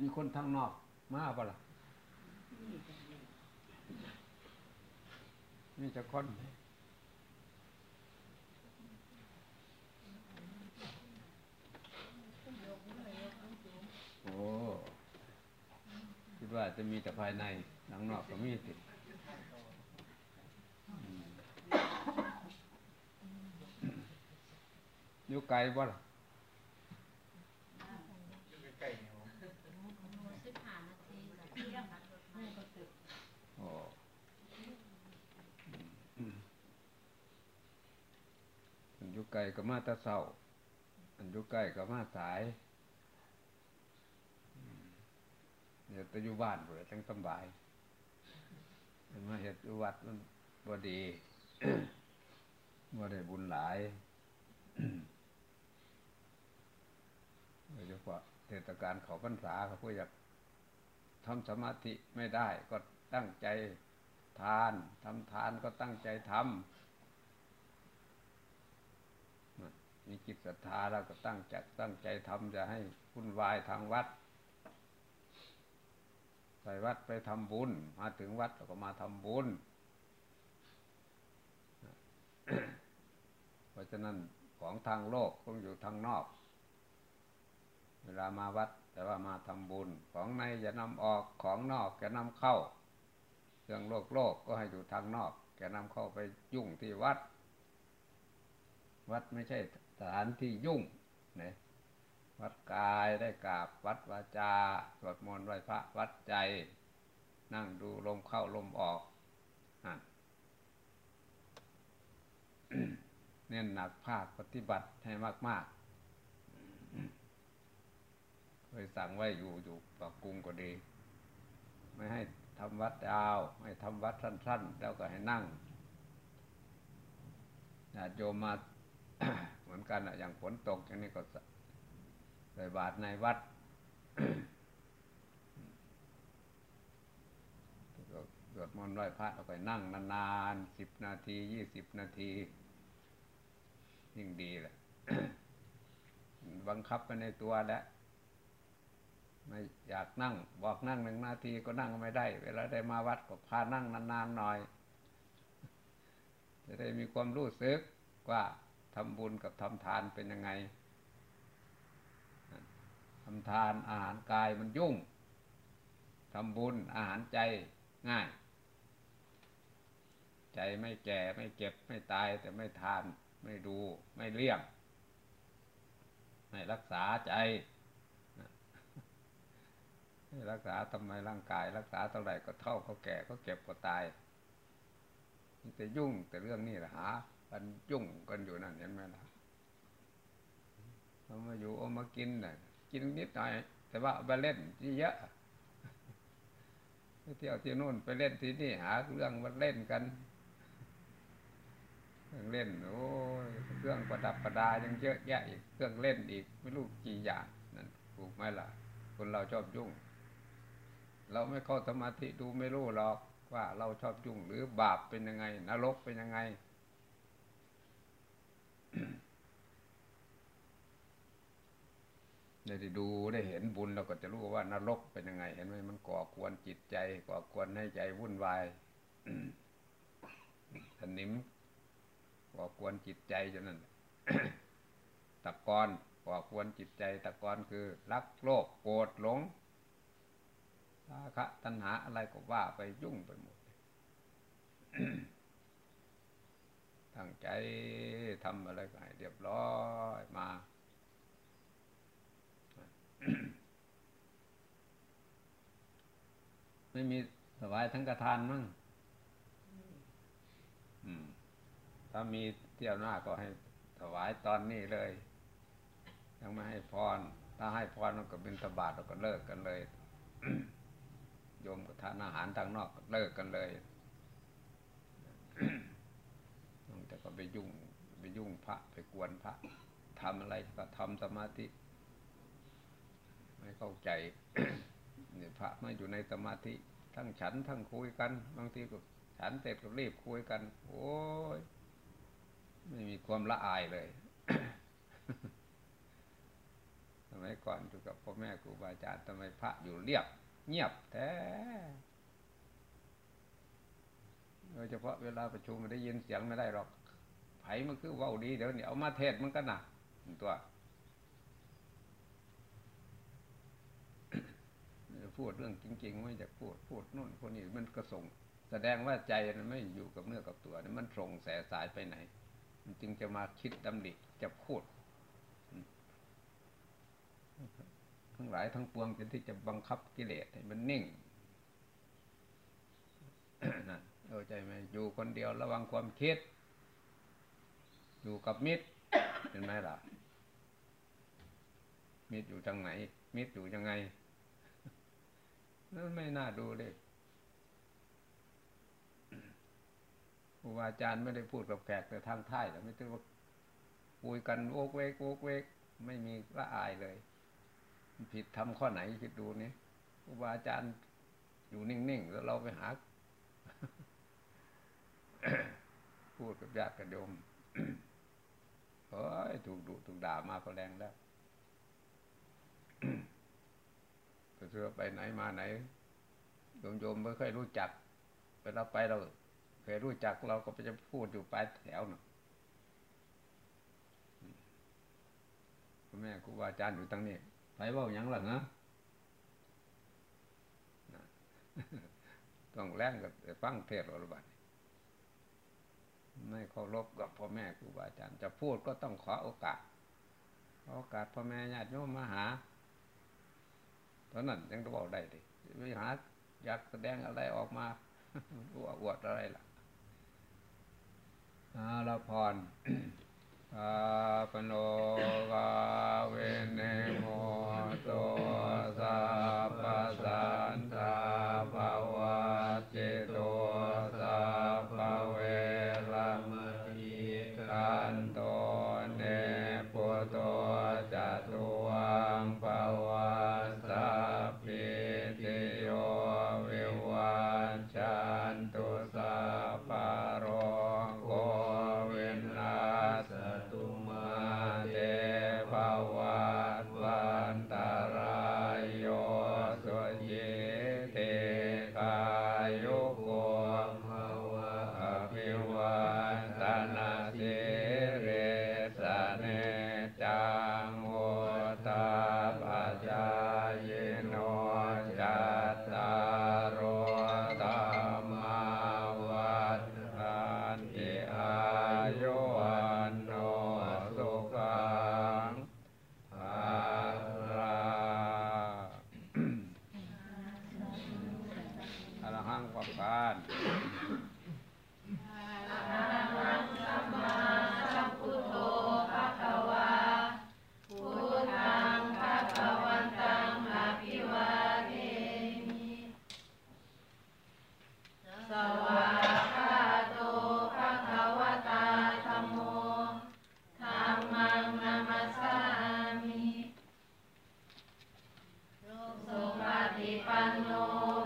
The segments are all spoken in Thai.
มีคนทางนอก มาปะล่ะมีจะคนโอ้คิดว่าจะมีแต่ภายในหลังนอกก็มีสิอยู่ไกลบ่ล่ะโอ้อันอยู่ไกลก็มาตะเศร้า อันอยู่ใกล้ก็มาสายเดี๋ยวจะอยู่บ้านเผื่อจังสบายมันมาเห็ดอยู่วัดมันบ่ดีบ่ได้บุญหลายโดยเฉพาะเทศกาลเขาพรรษาเขาพูดอยากทำสมาธิไม่ได้ ก็ตั้งใจทานทำทานก็ตั้งใจทำ มีจิตศรัทธาแล้วก็ตั้งใจตั้งใจทำจะให้วุ่นวายทางวัดไปวัดไปทำบุญ มาถึงวัดเราก็มาทำบุญ เพราะฉะนั้นของทางโลกต้องอยู่ทางนอก เวลามาวัดแต่ว่ามาทำบุญ ของในอย่านำออกของนอกจะนำเข้าเรื่องโลกโลกก็ให้อยู่ทางนอกแกนำเข้าไปยุ่งที่วัด วัดไม่ใช่ สถานที่ยุ่งนะวัดกายได้กราบวัดวาจาสวดมนต์ไหว้พระวัดใจ นั่งดูลมเข้าลมออกเน้นหนักภาคปฏิบัติให้มาก ๆ เคยสั่งไว้อยู่อยู่ปากกุงก็ดี ไม่ให้ทำวัดยาวให้ทำวัดสั้น ๆ แล้วก็ให้นั่งญาติโยมมา มือนกันอะอย่างฝนตกอย่างนี้ก็ใส่บาตรในวัดสวดมนต์ไหว้พระเราไปนั่งนานๆสิบนาทียี่สิบนาที ยิ่งดีแหละบังคับไปในตัวแล้วไม่อยากนั่ง บอกนั่งหนึ่งนาทีก็นั่งไม่ได้ เวลาได้มาวัดก็พานั่งนานๆหน่อย จะได้มีความรู้สึกว่า ทำบุญกับทำทานเป็นยังไงทำทานอาหารกายมันยุ่งทำบุญอาหารใจง่าย ใจไม่แก่ไม่เจ็บไม่ตายแต่ไม่ทานไม่ดูไม่เลี้ยงไม่รักษาใจไม่รักษาทำไมร่างกาย รักษาเท่าไหร่ก็เท่าเขาแก่ก็เก็บก็ตายมันจะยุ่งแต่เรื่องนี้แหละหา กันยุ่งกันอยู่นั่นเห็นไหมล่ะเรามาอยู่เอามากินน่ะกินนิดหน่อย แต่ว่าไปเล่นที่เยอะไปเที่ยวที่นู่นไปเล่นที่นี่หาเรื่องมาเล่นกันเครื่องเล่นโอ้ยเครื่องประดับประดายังเยอะแยะอีกเครื่องเล่นอีกไม่รู้กี่อย่างนั่นถูกไหมล่ะ คนเราชอบยุ่ง เราไม่เข้าสมาธิดูไม่รู้หรอกว่าเราชอบยุ่งหรือบาปเป็นยังไง นรกเป็นยังไง ได้ดูได้เห็นบุญเราก็จะรู้ว่านรกเป็นยังไง เห็นไหมมันก่อกวนจิตใจ ก่อกวนให้ใจวุ่นวายสนิมก่อกวนจิตใจจนนั้นตะกอนก่อกวนจิตใจ ตะกอนคือ รักโลภโกรธหลงราคะตัณหาอะไรก็ว่าไปยุ่งไปหมดตั้งใจทำอะไรก็ให้เรียบร้อยมา ไม่มีสวายทั้งกระทานมั้งถ้ามีเที่ยวหน้าก็ให้ถวายตอนนี้เลย ยังไม่ให้พร ถ้าให้พรมันก็เป็นตบาทเราก็เลิกกันเลย โยมก็ทานอาหารทางนอกก็เลิกกันเลยแต่ก็ไปยุ่งไปยุ่งพระไปกวนพระทำอะไรก็ทำสมาธิ ไม่เข้าใจเนี่ยพระมาอยู่ในสมาธิทั้งฉันทั้งคุยกัน บางทีก็ฉันเสร็จก็รีบคุยกัน โอ้ยไม่มีความละอายเลยทำไมมัยก่อนอยู่กับพ่อแม่ครูบาอาจารย์ทำไมพระอยู่เรียบ เงียบแท้โดยเฉพาะเวลาประชุมไม่ได้ยินเสียงไม่ได้หรอกไผมันคือว่าดีเดี๋ยวนี้เอามาเทศมันก็หนักตัว พูดเรื่องจริง ๆ ไม่อยากพูดพูดนู่นคนนี้มันก็ส่ง แสดงว่าใจมันไม่อยู่กับเนื้อกับตัวนี่มันส่งแสสายไปไหน มันจึงจะมาคิดดำดิจะพูดทั้งหลายทั้งปวงจนที่จะบังคับกิเลสให้มันนิ่งนั่นเข้าใจไหมอยู่คนเดียวระวังความคิด อยู่กับมิตรเห็นไหมล่ะมิตรอยู่ทางไหน มิตรอยู่ยังไง นั่นไม่น่าดูเลยครูอาจารย์ไม่ได้พูดกับแขกแต่ทางท้ายแต่ไม่ใช่ว่าคุยกันโวกเวกโวกเวก ไม่มีละอายเลย ผิดทำข้อไหนคิดดูนี่ครูบาอาจารย์อยู่นิ่งๆแล้วเราไปหาพูดกับญาติกับโยมเฮ้ยถูกดุถูกด่ามาก็แรงแล้ว เชื่อไปไหนมาไหนโยมโยมไม่เคยรู้จักเวลาไปเราเคยรู้จักเราก็ไปจะพูดอยู่ปลายแถวน่ะพ่อแม่ครูบาอาจารย์อยู่ตั้งนี้ไปว่าอย่างหลังนะต้องแรงกับฟังเทศอรบัติไม่เคารพกับพ่อแม่ครูบาอาจารย์ จะพูดก็ต้องขอโอกาส โอกาสพ่อแม่ญาติโยมมาหา ตอนนั้นยังจะบอกได้ดิไม่หาอยากแสดงอะไรออกมาอวดอวดอะไรล่ะอาลพรอาปโนกาเวเนโมโตสัพพ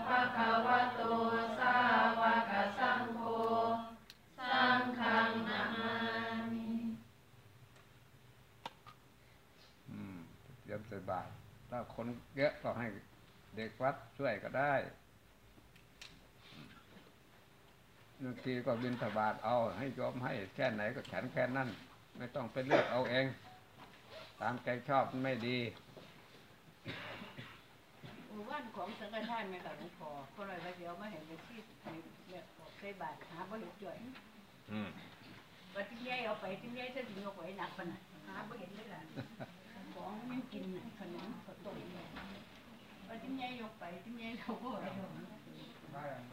ภะคะวะโตสาวกสังโฆสังฆังนามามิอืมเตรียมใส่บาตรถ้าคนเยอะก็ให้เด็กวัดช่วยก็ได้บางทีก็บินถบาทเอาให้ยอมให้แค่ไหนก็ฉันแค่นั้น ไม่ต้องไปเลือกเอาเอง ตามใจชอบมันไม่ดีานของสังฆทานแม่กับหลวงพ่อก็เลยว่าเดี๋ยวมาเห็นเป็นที่ให้แม่อกใส่บาตรหาบ่เห็นจ่อยอืมว่าที่แย่เอาไปที่แย่จะถึงเอาไว้หนักปานน่ะหาบ่เห็นเลยล่ะของมันกินขนมข้าวต้มว่าที่แย่ยกไปที่แย่เราก็เอา